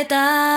れた